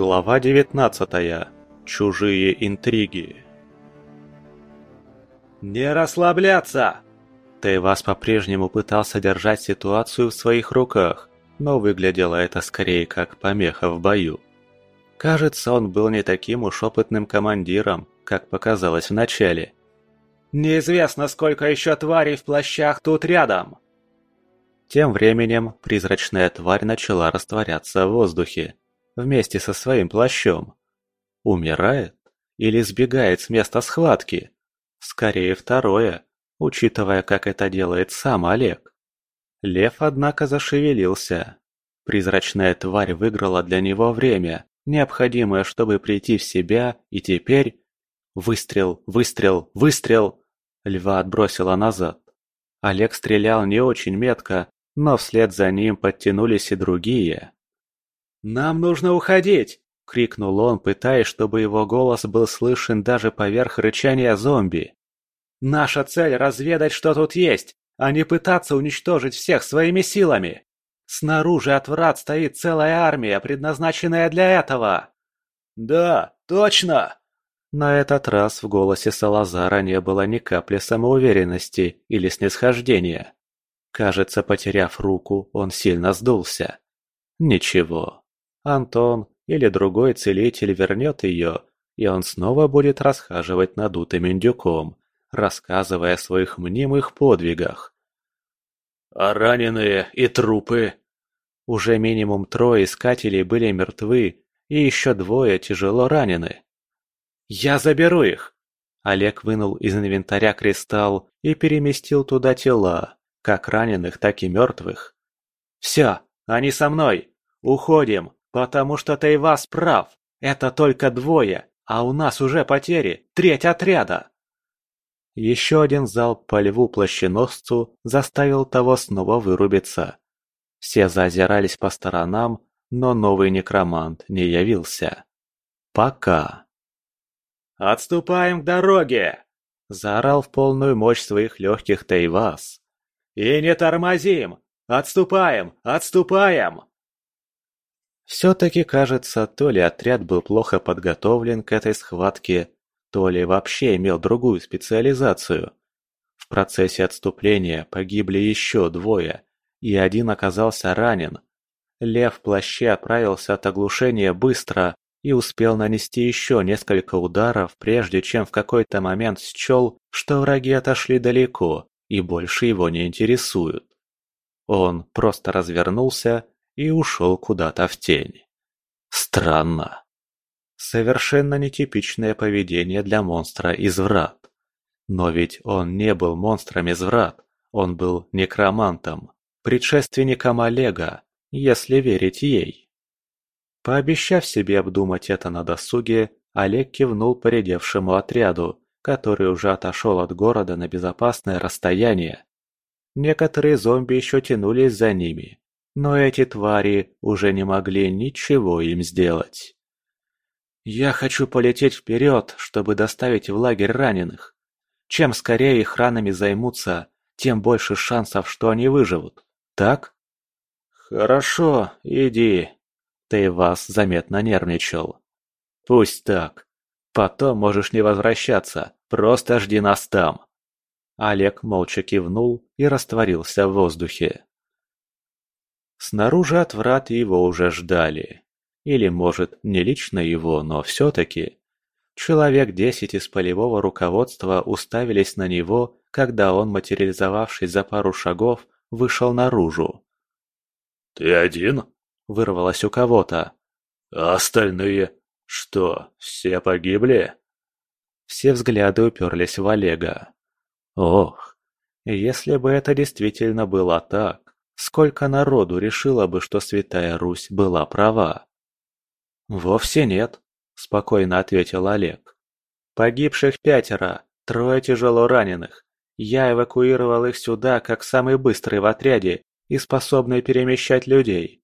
Глава 19. Чужие интриги. «Не расслабляться!» Тейвас по-прежнему пытался держать ситуацию в своих руках, но выглядело это скорее как помеха в бою. Кажется, он был не таким уж опытным командиром, как показалось вначале. «Неизвестно, сколько еще тварей в плащах тут рядом!» Тем временем призрачная тварь начала растворяться в воздухе, вместе со своим плащом. Умирает? Или сбегает с места схватки? Скорее второе, учитывая, как это делает сам Олег. Лев, однако, зашевелился. Призрачная тварь выиграла для него время, необходимое, чтобы прийти в себя, и теперь... Выстрел, выстрел, выстрел! Льва отбросила назад. Олег стрелял не очень метко, но вслед за ним подтянулись и другие. «Нам нужно уходить!» — крикнул он, пытаясь, чтобы его голос был слышен даже поверх рычания зомби. «Наша цель — разведать, что тут есть, а не пытаться уничтожить всех своими силами! Снаружи от врат стоит целая армия, предназначенная для этого!» «Да, точно!» На этот раз в голосе Салазара не было ни капли самоуверенности или снисхождения. Кажется, потеряв руку, он сильно сдулся. Ничего, Антон или другой целитель вернет ее, и он снова будет расхаживать надутым индюком, рассказывая о своих мнимых подвигах. «А раненые и трупы?» Уже минимум трое искателей были мертвы, и еще двое тяжело ранены. «Я заберу их!» Олег вынул из инвентаря кристалл и переместил туда тела, как раненых, так и мертвых. «Все, они со мной! Уходим!» «Потому что Тайвас прав. Это только двое, а у нас уже потери. Треть отряда!» Еще один залп по льву-плащеносцу заставил того снова вырубиться. Все заозирались по сторонам, но новый некромант не явился. Пока. «Отступаем к дороге!» – заорал в полную мощь своих легких Тайвас. «И не тормозим! Отступаем! Отступаем!» Все-таки, кажется, то ли отряд был плохо подготовлен к этой схватке, то ли вообще имел другую специализацию. В процессе отступления погибли еще двое, и один оказался ранен. Лев в плаще оправился от оглушения быстро и успел нанести еще несколько ударов, прежде чем в какой-то момент счел, что враги отошли далеко и больше его не интересуют. Он просто развернулся и ушел куда-то в тень. Странно. Совершенно нетипичное поведение для монстра из врат. Но ведь он не был монстром из врат, он был некромантом, предшественником Олега, если верить ей. Пообещав себе обдумать это на досуге, Олег кивнул поредевшему отряду, который уже отошел от города на безопасное расстояние. Некоторые зомби еще тянулись за ними, но эти твари уже не могли ничего им сделать. «Я хочу полететь вперед, чтобы доставить в лагерь раненых. Чем скорее их ранами займутся, тем больше шансов, что они выживут. Так?» «Хорошо, иди». Тейвас заметно нервничал. «Пусть так. Потом можешь не возвращаться, просто жди нас там». Олег молча кивнул и растворился в воздухе. Снаружи от врат его уже ждали. Или, может, не лично его, но все-таки. Человек десять из полевого руководства уставились на него, когда он, материализовавшись за пару шагов, вышел наружу. «Ты один?» – вырвалось у кого-то. «А остальные? Что, все погибли?» Все взгляды уперлись в Олега. Ох, если бы это действительно было так, Сколько народу решило бы, что Святая Русь была права? «Вовсе нет», – спокойно ответил Олег. «Погибших пятеро, трое тяжело раненых. Я эвакуировал их сюда как самый быстрый в отряде и способный перемещать людей.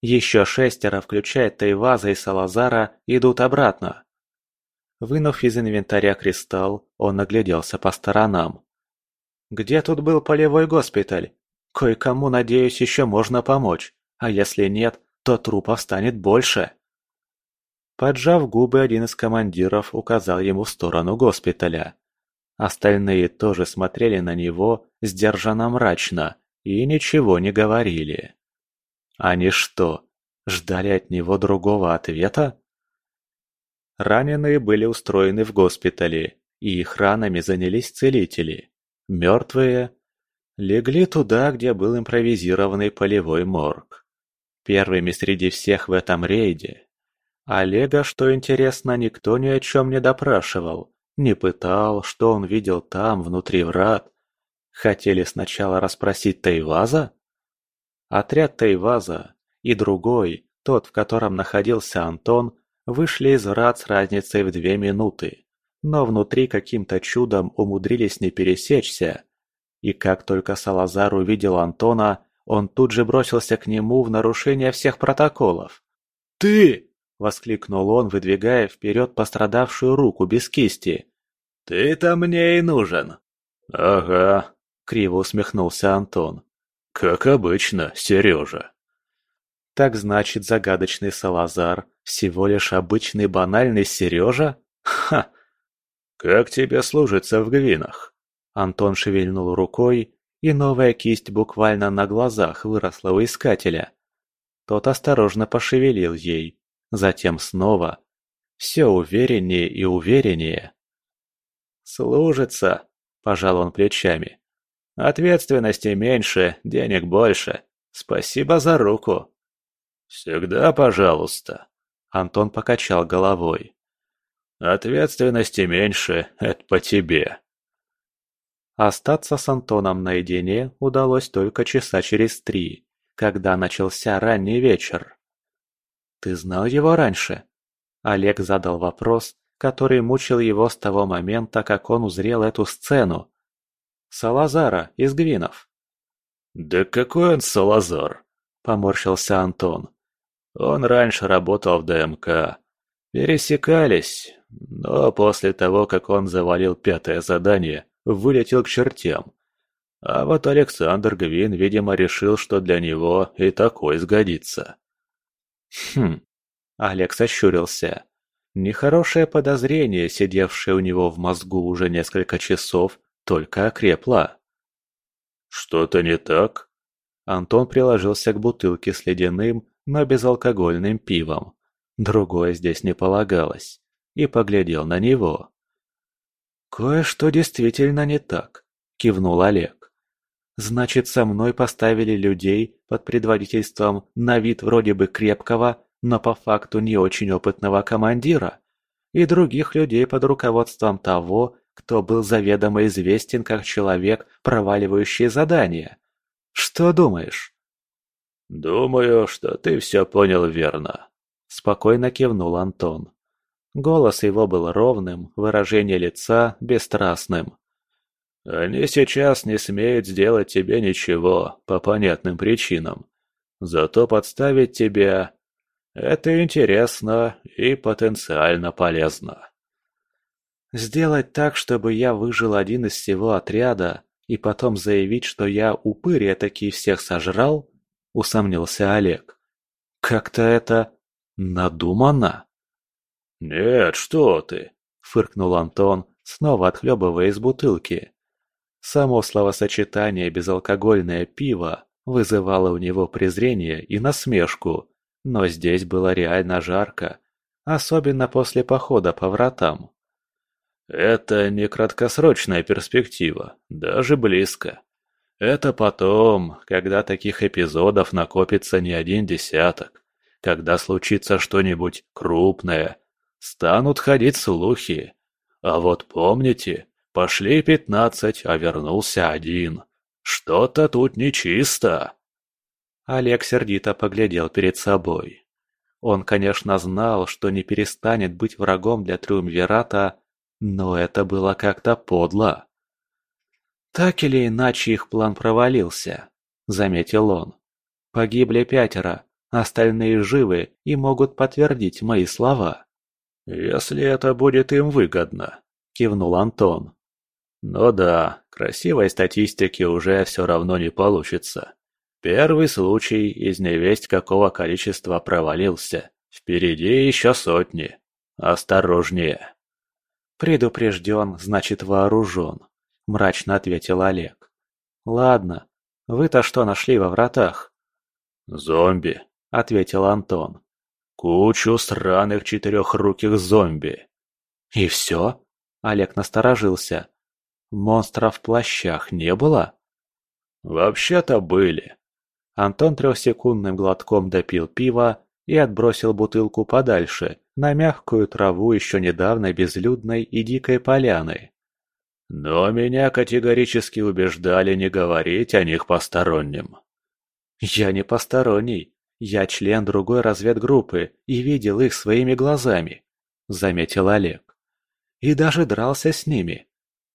Еще шестеро, включая Тайваза и Салазара, идут обратно». Вынув из инвентаря кристалл, он огляделся по сторонам. «Где тут был полевой госпиталь? Кое-кому, надеюсь, еще можно помочь, а если нет, то трупов станет больше. Поджав губы, один из командиров указал ему в сторону госпиталя. Остальные тоже смотрели на него сдержанно мрачно и ничего не говорили. Они что, ждали от него другого ответа? Раненые были устроены в госпитале, и их ранами занялись целители. Мертвые легли туда, где был импровизированный полевой морг. Первыми среди всех в этом рейде. Олега, что интересно, никто ни о чем не допрашивал, не пытал, что он видел там, внутри врат. Хотели сначала расспросить Тайваза? Отряд Тайваза и другой, тот, в котором находился Антон, вышли из врат с разницей в две минуты, но внутри каким-то чудом умудрились не пересечься. И как только Салазар увидел Антона, он тут же бросился к нему в нарушение всех протоколов. «Ты!» – воскликнул он, выдвигая вперед пострадавшую руку без кисти. «Ты-то мне и нужен!» «Ага», – криво усмехнулся Антон. «Как обычно, Сережа». Так значит, загадочный Салазар всего лишь обычный банальный Сережа? Ха! Как тебе служится в гвинах? Антон шевельнул рукой, и новая кисть буквально на глазах выросла у искателя. Тот осторожно пошевелил ей, затем снова. Все увереннее и увереннее. «Служится», – пожал он плечами. «Ответственности меньше, денег больше. Спасибо за руку». «Всегда пожалуйста», — Антон покачал головой. «Ответственности меньше, это по тебе». Остаться с Антоном наедине удалось только часа через три, когда начался ранний вечер. «Ты знал его раньше?» Олег задал вопрос, который мучил его с того момента, как он узрел эту сцену. «Салазара из Гвинов». «Да какой он Салазар?» – поморщился Антон. Он раньше работал в ДМК. Пересекались, но после того, как он завалил пятое задание, вылетел к чертям. А вот Александр Гвин, видимо, решил, что для него и такой сгодится. Хм, Олег сощурился. Нехорошее подозрение, сидевшее у него в мозгу уже несколько часов, только окрепло. «Что-то не так?» Антон приложился к бутылке с ледяным, но безалкогольным пивом. Другое здесь не полагалось. И поглядел на него. «Кое-что действительно не так», – кивнул Олег. «Значит, со мной поставили людей под предводительством на вид вроде бы крепкого, но по факту не очень опытного командира, и других людей под руководством того, кто был заведомо известен как человек, проваливающий задания. Что думаешь?» «Думаю, что ты все понял верно», – спокойно кивнул Антон. Голос его был ровным, выражение лица – бесстрастным. «Они сейчас не смеют сделать тебе ничего, по понятным причинам. Зато подставить тебя – это интересно и потенциально полезно». Сделать так, чтобы я выжил один из всего отряда, и потом заявить, что я упырь таки всех сожрал – усомнился Олег. «Как-то это... надуманно?» «Нет, что ты!» – фыркнул Антон, снова отхлебывая из бутылки. Само словосочетание «безалкогольное пиво» вызывало у него презрение и насмешку, но здесь было реально жарко, особенно после похода по вратам. «Это не краткосрочная перспектива, даже близко. Это потом, когда таких эпизодов накопится не один десяток, когда случится что-нибудь крупное, станут ходить слухи. А вот помните, пошли пятнадцать, а вернулся один. Что-то тут нечисто. Олег сердито поглядел перед собой. Он, конечно, знал, что не перестанет быть врагом для Триумвирата, но это было как-то подло. «Так или иначе их план провалился», — заметил он. «Погибли пятеро, остальные живы и могут подтвердить мои слова». «Если это будет им выгодно», — кивнул Антон. «Ну да, красивой статистики уже все равно не получится. Первый случай из невесть какого количества провалился. Впереди еще сотни. Осторожнее. Предупрежден, значит вооружен, мрачно ответил Олег. Ладно, вы-то что нашли во вратах? Зомби, ответил Антон. Кучу сраных четырехруких зомби. И все? Олег насторожился. Монстров в плащах не было? Вообще-то были. Антон трехсекундным глотком допил пива и отбросил бутылку подальше, на мягкую траву еще недавно безлюдной и дикой поляны. Но меня категорически убеждали не говорить о них посторонним. Я не посторонний, я член другой разведгруппы и видел их своими глазами, заметил Олег. И даже дрался с ними.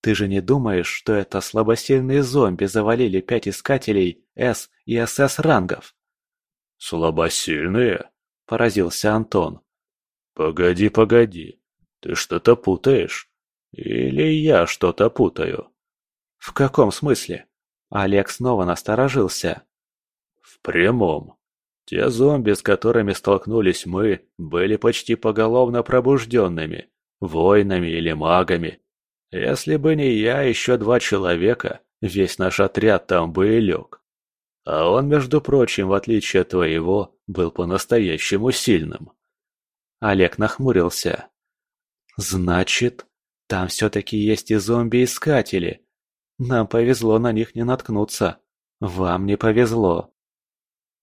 Ты же не думаешь, что это слабосильные зомби завалили пять искателей С и СС рангов? Слабосильные? Поразился Антон. Погоди, погоди. Ты что-то путаешь? Или я что-то путаю? В каком смысле? Олег снова насторожился. В прямом. Те зомби, с которыми столкнулись мы, были почти поголовно пробужденными, воинами или магами. Если бы не я, еще два человека, весь наш отряд там бы и лег. А он, между прочим, в отличие от твоего, был по-настоящему сильным. Олег нахмурился. «Значит, там все-таки есть и зомби-искатели. Нам повезло на них не наткнуться. Вам не повезло».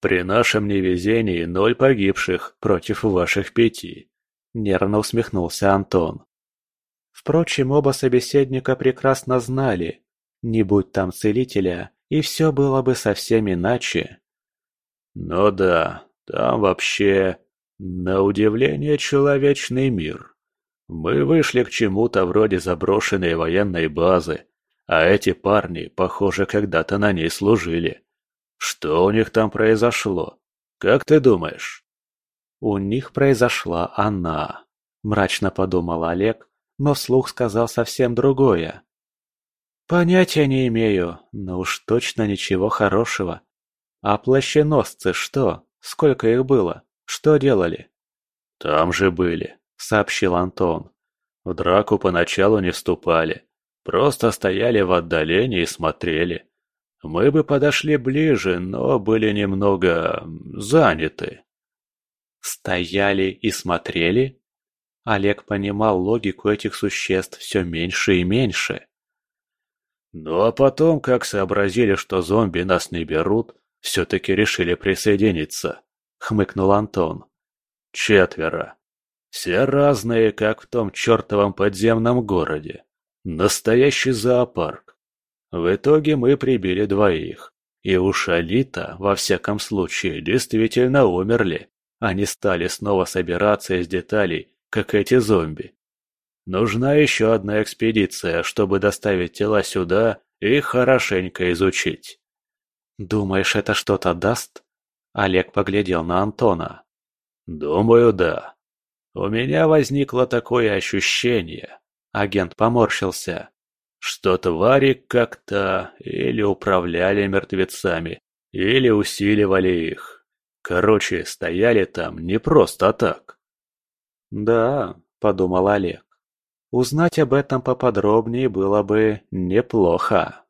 «При нашем невезении ноль погибших против ваших пяти», — нервно усмехнулся Антон. Впрочем, оба собеседника прекрасно знали, не будь там целителя, и все было бы совсем иначе. «Ну да, там вообще, на удивление, человечный мир. Мы вышли к чему-то вроде заброшенной военной базы, а эти парни, похоже, когда-то на ней служили. Что у них там произошло? Как ты думаешь?» «У них произошла она», – мрачно подумал Олег, но вслух сказал совсем другое. «Понятия не имею, но уж точно ничего хорошего. А плащеносцы что? Сколько их было? Что делали?» «Там же были», — сообщил Антон. «В драку поначалу не вступали. Просто стояли в отдалении и смотрели. Мы бы подошли ближе, но были немного... заняты». «Стояли и смотрели?» Олег понимал логику этих существ все меньше и меньше. Ну а потом, как сообразили, что зомби нас не берут, все-таки решили присоединиться, хмыкнул Антон. Четверо. Все разные, как в том чертовом подземном городе. Настоящий зоопарк. В итоге мы прибили двоих. И у Шалита, во всяком случае, действительно умерли. Они стали снова собираться из деталей как эти зомби. Нужна еще одна экспедиция, чтобы доставить тела сюда и хорошенько изучить. Думаешь, это что-то даст? Олег поглядел на Антона. Думаю, да. У меня возникло такое ощущение. Агент поморщился. Что твари как-то или управляли мертвецами, или усиливали их. Короче, стояли там не просто так. «Да», – подумал Олег. «Узнать об этом поподробнее было бы неплохо».